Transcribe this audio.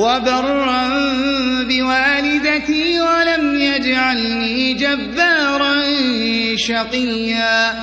وبرا بوالدتي ولم يجعلني جبارا شقيا.